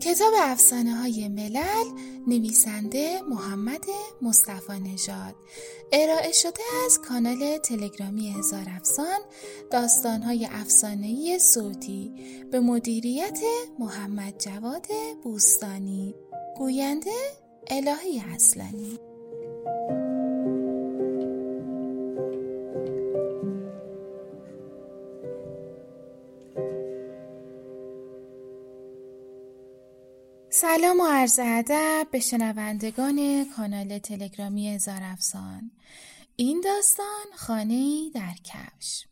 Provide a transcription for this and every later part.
کتاب افسانه های ملل نویسنده محمد مصطفی نژاد. ارائه شده از کانال تلگرامی هزار افسان داستان های افسانه‌ای صوتی. به مدیریت محمد جواد بوستانی. گوینده الهی اصلانی. سلام و عرض ادب به شنوندگان کانال تلگرامی هزار افسان این داستان خانه در کفش.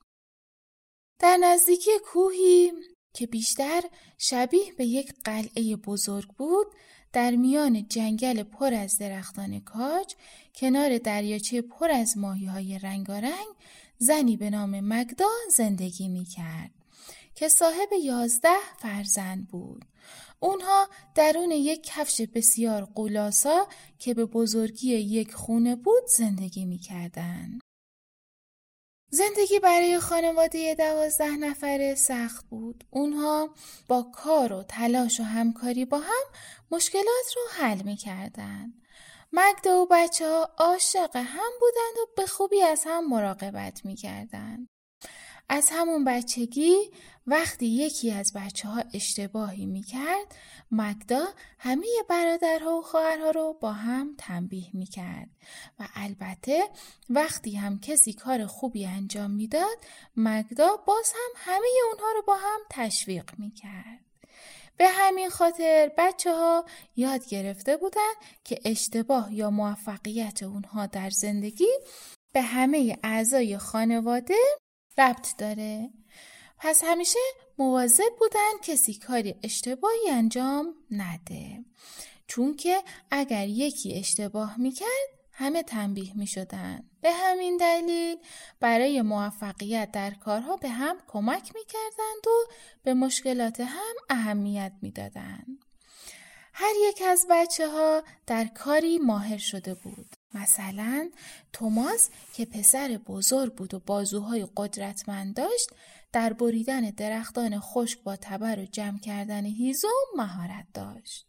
در نزدیکی کوهی که بیشتر شبیه به یک قلعه بزرگ بود در میان جنگل پر از درختان کاج کنار دریاچه پر از ماهی های رنگارنگ زنی به نام مگدا زندگی می کرد که صاحب یازده فرزند بود. اونها درون یک کفش بسیار قولاسا که به بزرگی یک خونه بود زندگی می کردن. زندگی برای خانواده دوازده نفره سخت بود. اونها با کار و تلاش و همکاری با هم مشکلات رو حل می کردن. مگدا و بچه ها عاشق هم بودند و به خوبی از هم مراقبت می کردن. از همون بچگی وقتی یکی از بچه ها اشتباهی می کرد مگدا همه برادرها و خواهرها رو با هم تنبیه می کرد و البته وقتی هم کسی کار خوبی انجام می‌داد مگدا باز هم همه اونها رو با هم تشویق می کرد. به همین خاطر بچه ها یاد گرفته بودن که اشتباه یا موفقیت اونها در زندگی به همه اعضای خانواده ربط داره پس همیشه مواظب بودن کسی کاری اشتباهی انجام نده چون که اگر یکی اشتباه می‌کرد همه تنبیه می. به همین دلیل برای موفقیت در کارها به هم کمک می کردند و به مشکلات هم اهمیت می دادند. هر یک از بچه ها در کاری ماهر شده بود. مثلا توماس که پسر بزرگ بود و بازوهای قدرتمند داشت در بریدن درختان خشک با تبر و جمع کردن هیزم مهارت داشت.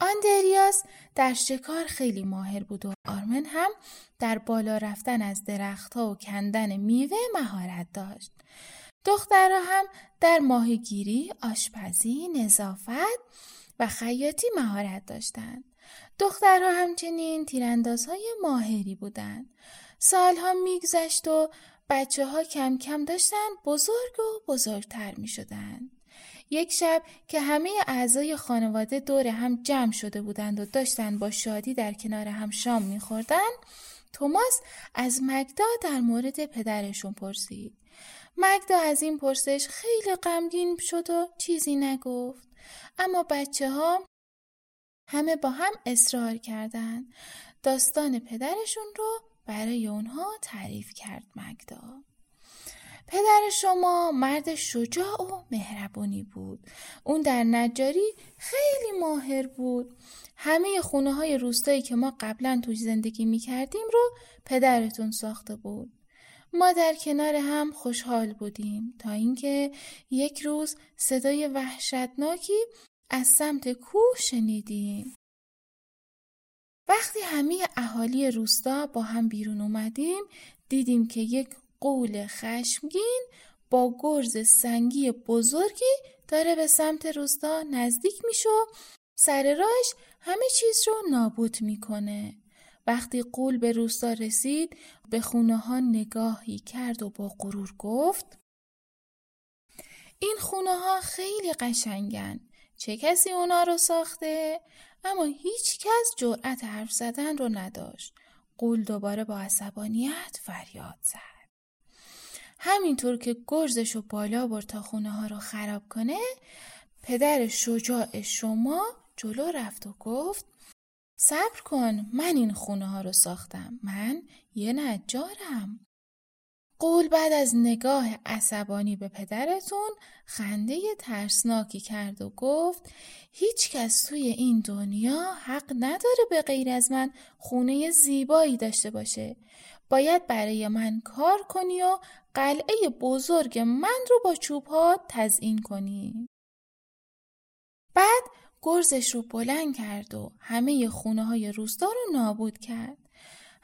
آندریاس در شکار خیلی ماهر بود و آرمن هم در بالا رفتن از درختها و کندن میوه مهارت داشت. دخترها هم در ماهیگیری، آشپزی، نظافت و خیاطی مهارت داشتند. دخترها همچنین تیراندازهای ماهری بودند. سالها میگذشت و بچه ها کم کم داشتن بزرگ و بزرگتر می شدن. یک شب که همه اعضای خانواده دور هم جمع شده بودند و داشتن با شادی در کنار هم شام میخوردن توماس از مگدا در مورد پدرشون پرسید. مگدا از این پرسش خیلی غمگین شد و چیزی نگفت. اما بچه ها همه با هم اصرار کردند. داستان پدرشون رو برای اونها تعریف کرد مگدا. پدر شما مرد شجاع و مهربونی بود. اون در نجاری خیلی ماهر بود. همه خونه های روستایی که ما قبلا توش زندگی می کردیم رو پدرتون ساخته بود. ما در کنار هم خوشحال بودیم تا اینکه یک روز صدای وحشتناکی از سمت کوه شنیدیم. وقتی همه اهالی روستا با هم بیرون اومدیم دیدیم که یک قول خشمگین با گرز سنگی بزرگی داره به سمت روستا نزدیک میشه سر راهش همه چیز رو نابود می‌کنه. وقتی قول به روستا رسید به خونه ها نگاهی کرد و با غرور گفت این خونه ها خیلی قشنگن. چه کسی اونا رو ساخته؟ اما هیچ کس جرأت حرف زدن رو نداشت. قول دوباره با عصبانیت فریاد زد. همینطور که گرزش رو بالا برد تا خونه ها رو خراب کنه پدر شجاع شما جلو رفت و گفت صبر کن من این خونه ها رو ساختم من یه نجارم قول بعد از نگاه عصبانی به پدرتون خنده ترسناکی کرد و گفت هیچ کس توی این دنیا حق نداره به غیر از من خونه زیبایی داشته باشه. باید برای من کار کنی و قلعه بزرگ من رو با چوب ها تزئین کنی. بعد گرزش رو بلند کرد و همه خونه های روستا رو نابود کرد.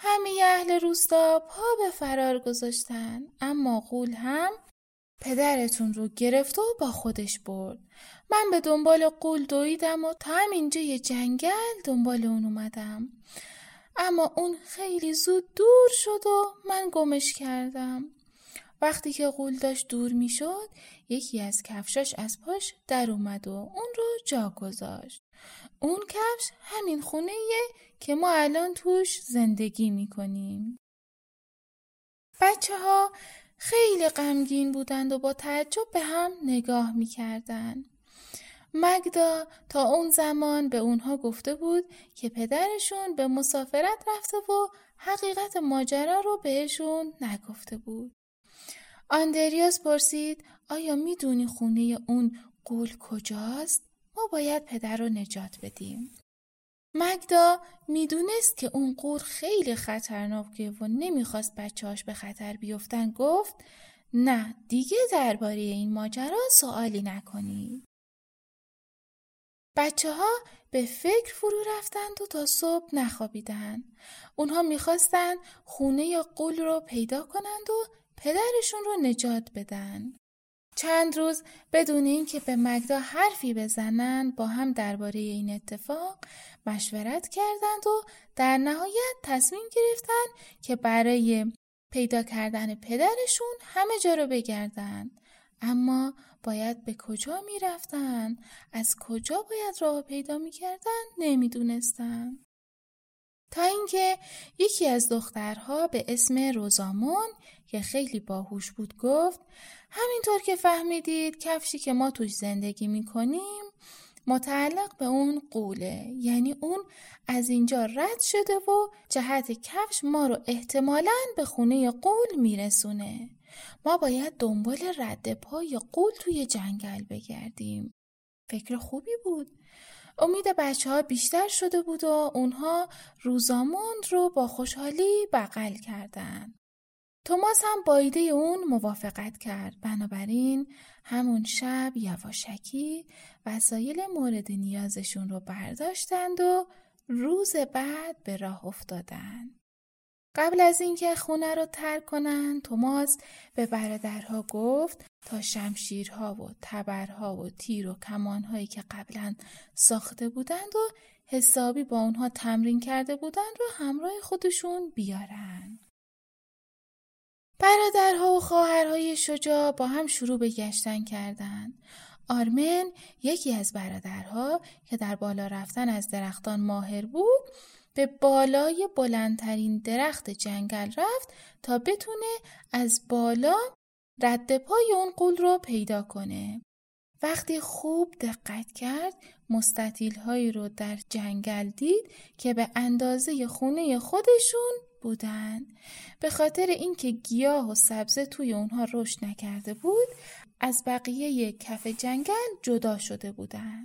همه اهل روستا پا به فرار گذاشتن اما قول هم پدرتون رو گرفت و با خودش برد. من به دنبال قول دویدم و تا همینجای جنگل دنبال اون اومدم. اما اون خیلی زود دور شد و من گمش کردم. وقتی که قول داشت دور می شد یکی از کفشاش از پاش در اومد و اون رو جا گذاشت. اون کفش همین خونه که ما الان توش زندگی می کنیم. بچه ها خیلی غمگین بودند و با تعجب به هم نگاه می کردن. مگدا تا اون زمان به اونها گفته بود که پدرشون به مسافرت رفته و حقیقت ماجرا رو بهشون نگفته بود. آندریاس پرسید آیا می‌دونی خونه اون قول کجاست؟ ما باید پدر رو نجات بدیم. مگدا می‌دونست که اون قول خیلی خطرناکه و نمی‌خواست بچهاش به خطر بیفتن گفت نه دیگه درباره این ماجرا سوالی نکنید. بچه ها به فکر فرو رفتند و تا صبح نخوابیدن. اونها می‌خواستند خونه قول رو پیدا کنند و پدرشون رو نجات بدن. چند روز بدون اینکه به مگدا حرفی بزنن با هم درباره این اتفاق مشورت کردند و در نهایت تصمیم گرفتن که برای پیدا کردن پدرشون همه جا رو بگردن اما باید به کجا می رفتن؟ از کجا باید راه پیدا می کردن؟ نمی دونستن. تا اینکه یکی از دخترها به اسم روزامون که خیلی باهوش بود گفت همینطور که فهمیدید کفشی که ما توش زندگی می کنیم متعلق به اون قوله. یعنی اون از اینجا رد شده و جهت کفش ما رو احتمالاً به خونه قول میرسونه. ما باید دنبال رد پای قول توی جنگل بگردیم. فکر خوبی بود. امید بچه ها بیشتر شده بود و اونها روزاموند رو با خوشحالی بغل کردن. توماس هم با ایده اون موافقت کرد. بنابراین همون شب یواشکی وسایل مورد نیازشون رو برداشتند و روز بعد به راه افتادند. قبل از اینکه خونه رو ترک کنن توماس به برادرها گفت تا شمشیرها و تبرها و تیر و کمانهایی که قبلا ساخته بودند و حسابی با اونها تمرین کرده بودند رو همراه خودشون بیارن. برادرها و خواهرهای شجاع با هم شروع به گشتن کردند. آرمن یکی از برادرها که در بالا رفتن از درختان ماهر بود به بالای بلندترین درخت جنگل رفت تا بتونه از بالا رد پای اون قول رو پیدا کنه. وقتی خوب دقت کرد مستطیل هایی رو در جنگل دید که به اندازه خونه خودشون بودن. به خاطر اینکه گیاه و سبزه توی اونها رشد نکرده بود از بقیه کف جنگل جدا شده بودن.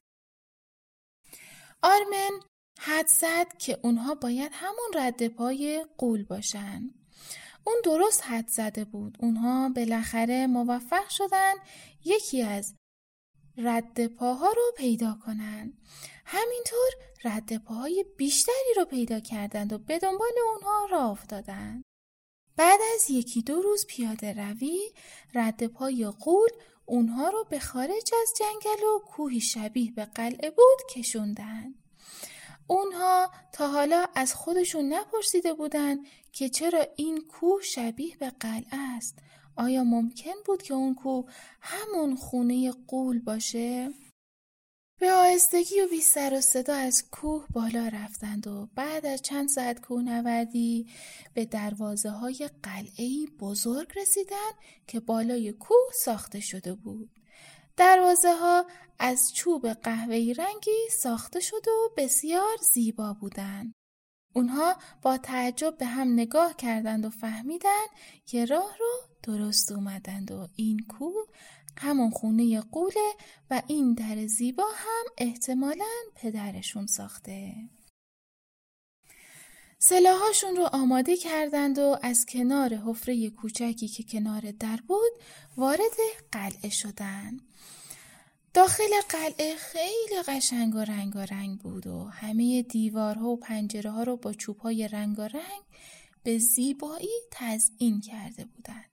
آرمن حد زد که اونها باید همون رد پای قول باشن. اون درست حد زده بود. اونها بالاخره موفق شدن یکی از رد پاها رو پیدا کنن. همینطور رد پاهای بیشتری رو پیدا کردند و به دنبال اونها راه افتادند. بعد از یکی دو روز پیاده روی رد پای قول اونها رو به خارج از جنگل و کوهی شبیه به قلعه بود کشوندن. اونها تا حالا از خودشون نپرسیده بودن که چرا این کوه شبیه به قلعه است آیا ممکن بود که اون کوه همون خونه قول باشه؟ به آهستگی و بی سر و صدا از کوه بالا رفتند و بعد از چند ساعت کوه نوردی به دروازه های قلعه بزرگ رسیدن که بالای کوه ساخته شده بود. دروازه ها از چوب قهوه‌ای رنگی ساخته شده و بسیار زیبا بودند. اونها با تعجب به هم نگاه کردند و فهمیدند که راه رو درست اومدند و این کوه همون خونه قوله و این در زیبا هم احتمالا پدرشون ساخته. سلاحاشون رو آماده کردند و از کنار حفره کوچکی که کنار در بود وارد قلعه شدند. داخل قلعه خیلی قشنگ و رنگ و رنگ بود و همه دیوارها و پنجره ها رو با چوب های رنگ و رنگ به زیبایی تزئین کرده بودند.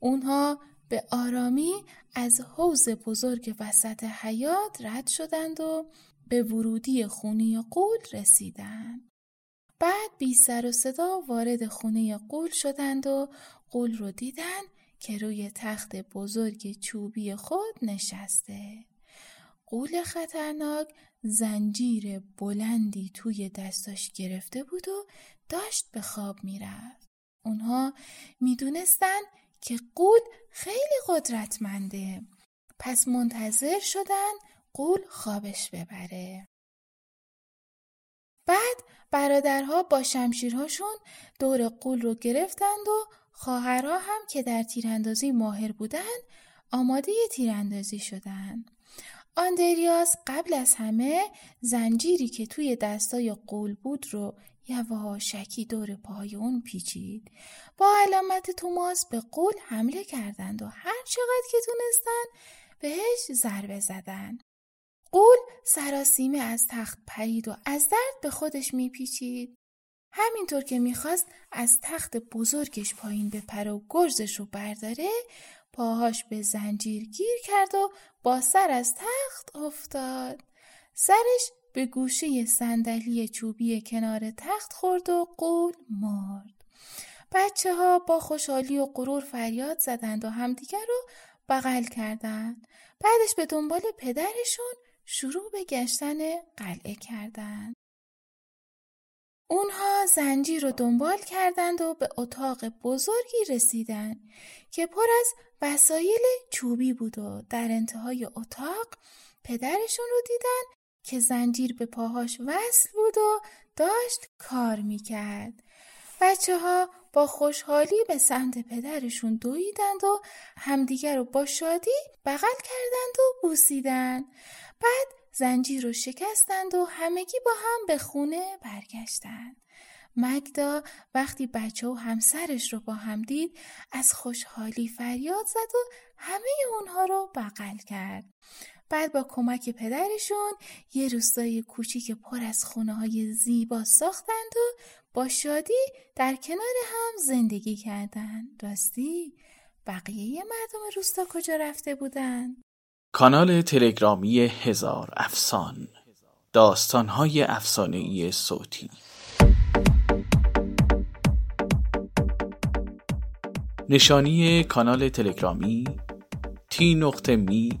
اونها به آرامی از حوز بزرگ وسط حیات رد شدند و به ورودی خونه قول رسیدند. بعد بی سر و صدا وارد خونه قول شدند و قول رو دیدن که روی تخت بزرگ چوبی خود نشسته. قول خطرناک زنجیر بلندی توی دستاش گرفته بود و داشت به خواب می‌رفت. اونها می‌دونستن که قول خیلی قدرتمنده. پس منتظر شدن قول خوابش ببره. بعد برادرها با شمشیرهاشون دور قول رو گرفتند و خواهرها هم که در تیراندازی ماهر بودند آماده تیراندازی شدند. آندریاس قبل از همه زنجیری که توی دستای قول بود رو یواشکی دور پای اون پیچید. با علامت توماس به قول حمله کردند و هر چقدر که تونستن بهش ضربه زدن. قول سراسیمه از تخت پرید و از درد به خودش میپیچید. همینطور که می‌خواست از تخت بزرگش پایین بپره و گرزش رو برداره پاهاش به زنجیر گیر کرد و با سر از تخت افتاد. سرش به گوشه صندلی چوبی کنار تخت خورد و قول مرد. بچه ها با خوشحالی و غرور فریاد زدند و همدیگر رو بغل کردند. بعدش به دنبال پدرشون شروع به گشتن قلعه کردند. اونها زنجیر رو دنبال کردند و به اتاق بزرگی رسیدند که پر از وسایل چوبی بود و در انتهای اتاق پدرشون رو دیدن که زنجیر به پاهاش وصل بود و داشت کار می‌کرد. بچه ها با خوشحالی به سمت پدرشون دویدند و همدیگر رو با شادی بغل کردند و بوسیدند. بعد زنجیر رو شکستند و همگی با هم به خونه برگشتند. مگدا وقتی بچه و همسرش رو با هم دید از خوشحالی فریاد زد و همه اونها رو بغل کرد. بعد با کمک پدرشون یه روستای کوچیک پر از خونه های زیبا ساختند و با شادی در کنار هم زندگی کردند. راستی بقیه مردم روستا کجا رفته بودند؟ کانال تلگرامی هزار افسان داستانهای ای صوتی نشانی کانال تلگرامی تی نقطه می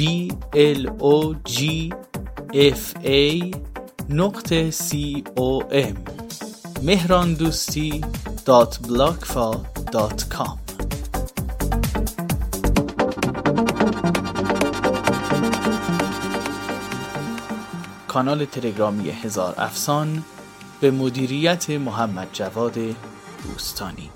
b l o g f a نقطه c o m مهران دوستی دات دات کام کانال تلگرامی هزار افسان به مدیریت محمد جواد دوستانی